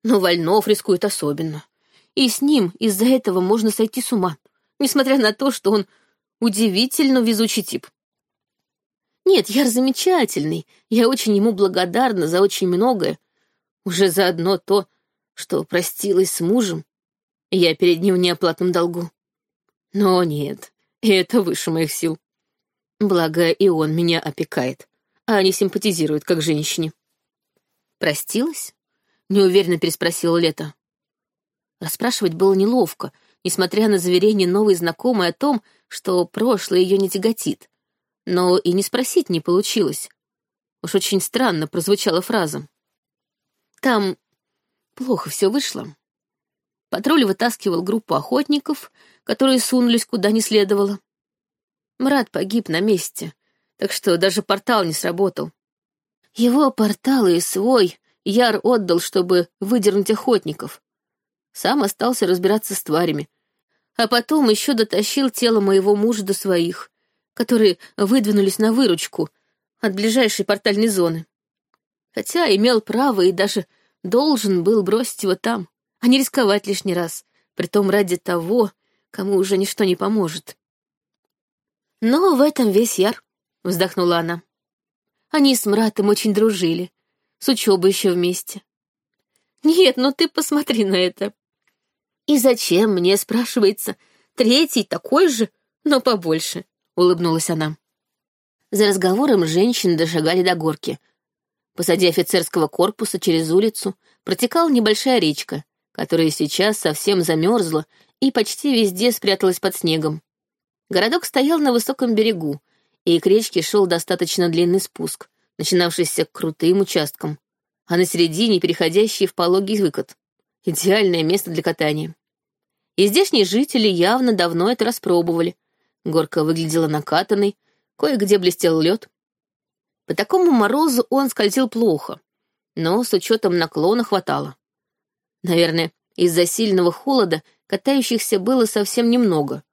Но Вольнов рискует особенно. И с ним из-за этого можно сойти с ума, несмотря на то, что он удивительно везучий тип. Нет, Яр замечательный. Я очень ему благодарна за очень многое. Уже за одно то, что простилась с мужем. Я перед ним в неоплатном долгу. Но нет, это выше моих сил. Благо, и он меня опекает, а не симпатизирует как женщине. Простилась? Неуверенно переспросила Лето. Расспрашивать было неловко, несмотря на заверение новой знакомой о том, что прошлое ее не тяготит но и не спросить не получилось. Уж очень странно прозвучала фраза. Там плохо все вышло. Патруль вытаскивал группу охотников, которые сунулись куда не следовало. Мрат погиб на месте, так что даже портал не сработал. Его портал и свой Яр отдал, чтобы выдернуть охотников. Сам остался разбираться с тварями, а потом еще дотащил тело моего мужа до своих, которые выдвинулись на выручку от ближайшей портальной зоны. Хотя имел право и даже должен был бросить его там, а не рисковать лишний раз, притом ради того, кому уже ничто не поможет. Но в этом весь яр, вздохнула она. Они с Мратом очень дружили, с учебой еще вместе. Нет, ну ты посмотри на это. И зачем мне, спрашивается, третий такой же, но побольше? Улыбнулась она. За разговором женщины дошагали до горки. Позади офицерского корпуса через улицу протекала небольшая речка, которая сейчас совсем замерзла и почти везде спряталась под снегом. Городок стоял на высоком берегу, и к речке шел достаточно длинный спуск, начинавшийся крутым участком, а на середине переходящий в пологий выкат. Идеальное место для катания. И здешние жители явно давно это распробовали. Горка выглядела накатанной, кое-где блестел лед. По такому морозу он скользил плохо, но с учетом наклона хватало. Наверное, из-за сильного холода катающихся было совсем немного,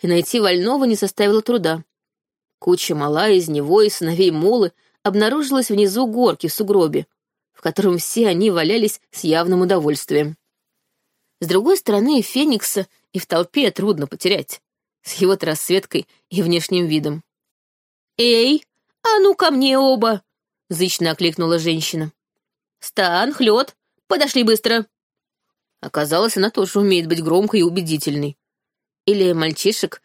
и найти вольного не составило труда. Куча мала из него и сыновей Молы обнаружилась внизу горки в сугробе, в котором все они валялись с явным удовольствием. С другой стороны, Феникса и в толпе трудно потерять, с его-то расцветкой и внешним видом. «Эй, а ну ко мне оба!» — зычно окликнула женщина. «Стан, Хлёд, подошли быстро!» Оказалось, она тоже умеет быть громкой и убедительной. Или мальчишек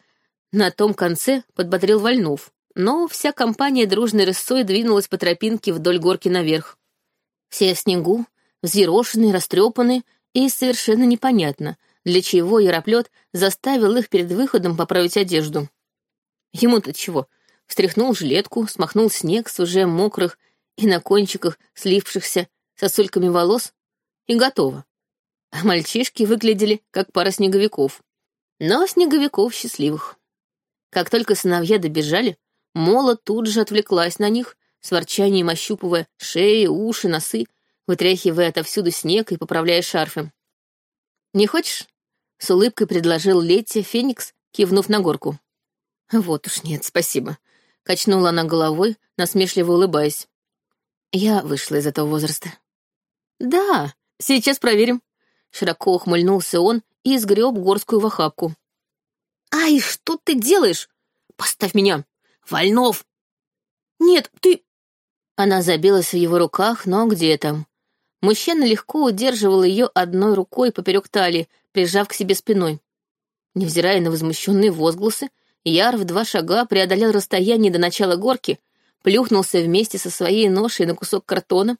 на том конце подбодрил Вольнов, но вся компания дружной рысой двинулась по тропинке вдоль горки наверх. Все в снегу, взъерошенные, растрепанные, и совершенно непонятно, для чего Яроплет заставил их перед выходом поправить одежду. Ему-то чего? Встряхнул жилетку, смахнул снег с уже мокрых и на кончиках слившихся сосульками волос, и готово. А мальчишки выглядели как пара снеговиков. Но снеговиков счастливых. Как только сыновья добежали, Мола тут же отвлеклась на них, с ворчанием ощупывая шеи, уши, носы, вытряхивая отовсюду снег и поправляя шарфы. «Не хочешь?» — с улыбкой предложил Летти Феникс, кивнув на горку. «Вот уж нет, спасибо», — качнула она головой, насмешливо улыбаясь. Я вышла из этого возраста. «Да, сейчас проверим», — широко ухмыльнулся он и сгреб горскую в охапку. «Ай, что ты делаешь? Поставь меня! Вольнов!» «Нет, ты...» Она забилась в его руках, но где там? Мужчина легко удерживал ее одной рукой поперек талии, прижав к себе спиной. Невзирая на возмущенные возгласы, Яр в два шага преодолел расстояние до начала горки, плюхнулся вместе со своей ношей на кусок картона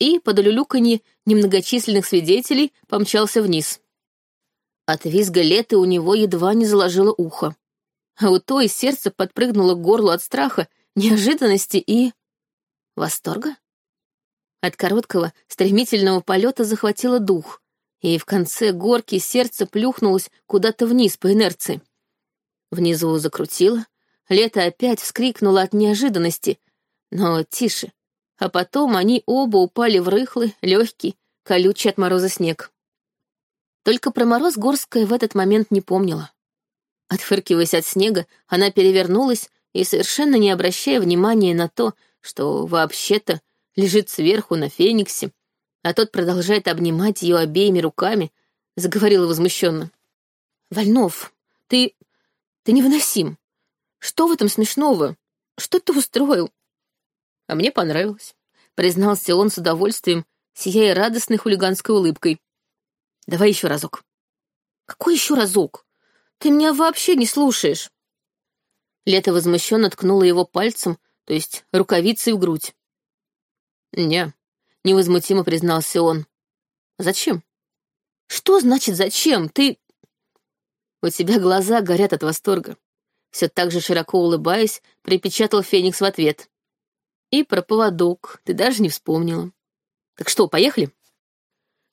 и, под улюлюканье немногочисленных свидетелей, помчался вниз. От визга лета у него едва не заложило ухо. А у той сердце подпрыгнуло к горлу от страха, неожиданности и... восторга? От короткого, стремительного полета захватило дух, и в конце горки сердце плюхнулось куда-то вниз по инерции. Внизу закрутило, лето опять вскрикнуло от неожиданности, но тише, а потом они оба упали в рыхлый, легкий, колючий от мороза снег. Только про мороз Горская в этот момент не помнила. Отфыркиваясь от снега, она перевернулась и, совершенно не обращая внимания на то, что вообще-то лежит сверху на фениксе, а тот продолжает обнимать ее обеими руками, заговорила возмущенно. «Вольнов, ты... ты невыносим. Что в этом смешного? Что ты устроил?» «А мне понравилось», — признался он с удовольствием, сияя радостной хулиганской улыбкой. «Давай еще разок». «Какой еще разок? Ты меня вообще не слушаешь». Лето возмущенно ткнула его пальцем, то есть рукавицей в грудь. «Не», — невозмутимо признался он. «Зачем?» «Что значит «зачем»? Ты...» «У тебя глаза горят от восторга». Все так же широко улыбаясь, припечатал Феникс в ответ. «И про поводок ты даже не вспомнила. Так что, поехали?»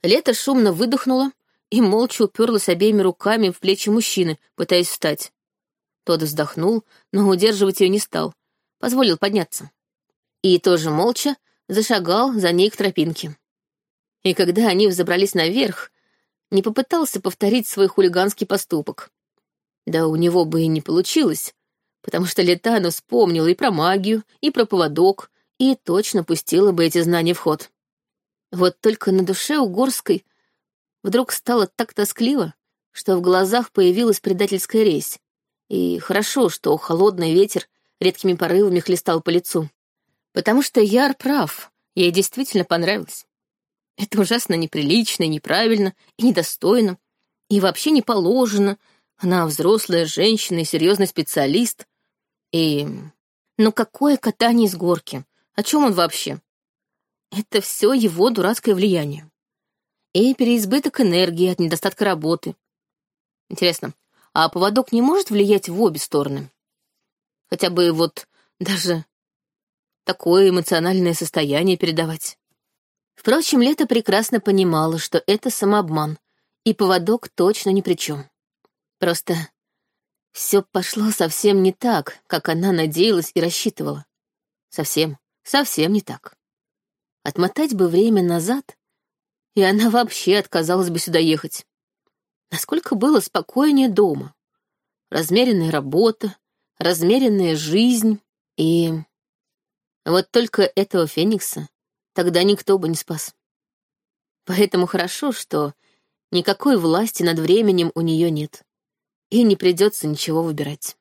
Лето шумно выдохнула и молча уперлась обеими руками в плечи мужчины, пытаясь встать. Тот вздохнул, но удерживать ее не стал, позволил подняться. И тоже молча зашагал за ней к тропинке. И когда они взобрались наверх, не попытался повторить свой хулиганский поступок. Да у него бы и не получилось, потому что Летана вспомнила и про магию, и про поводок, и точно пустила бы эти знания в ход. Вот только на душе у Горской вдруг стало так тоскливо, что в глазах появилась предательская резь. И хорошо, что холодный ветер редкими порывами хлестал по лицу. Потому что Яр прав, ей действительно понравилось. Это ужасно неприлично, неправильно и недостойно, и вообще не положено. Она взрослая женщина и серьезный специалист. И... Ну какое катание с горки? О чем он вообще? Это все его дурацкое влияние. И переизбыток энергии от недостатка работы. Интересно, а поводок не может влиять в обе стороны. Хотя бы вот даже такое эмоциональное состояние передавать. Впрочем, Лето прекрасно понимала, что это самообман, и поводок точно ни при чем. Просто все пошло совсем не так, как она надеялась и рассчитывала. Совсем, совсем не так. Отмотать бы время назад, и она вообще отказалась бы сюда ехать. Насколько было спокойнее дома. Размеренная работа, размеренная жизнь и... Вот только этого Феникса тогда никто бы не спас. Поэтому хорошо, что никакой власти над временем у нее нет и не придется ничего выбирать.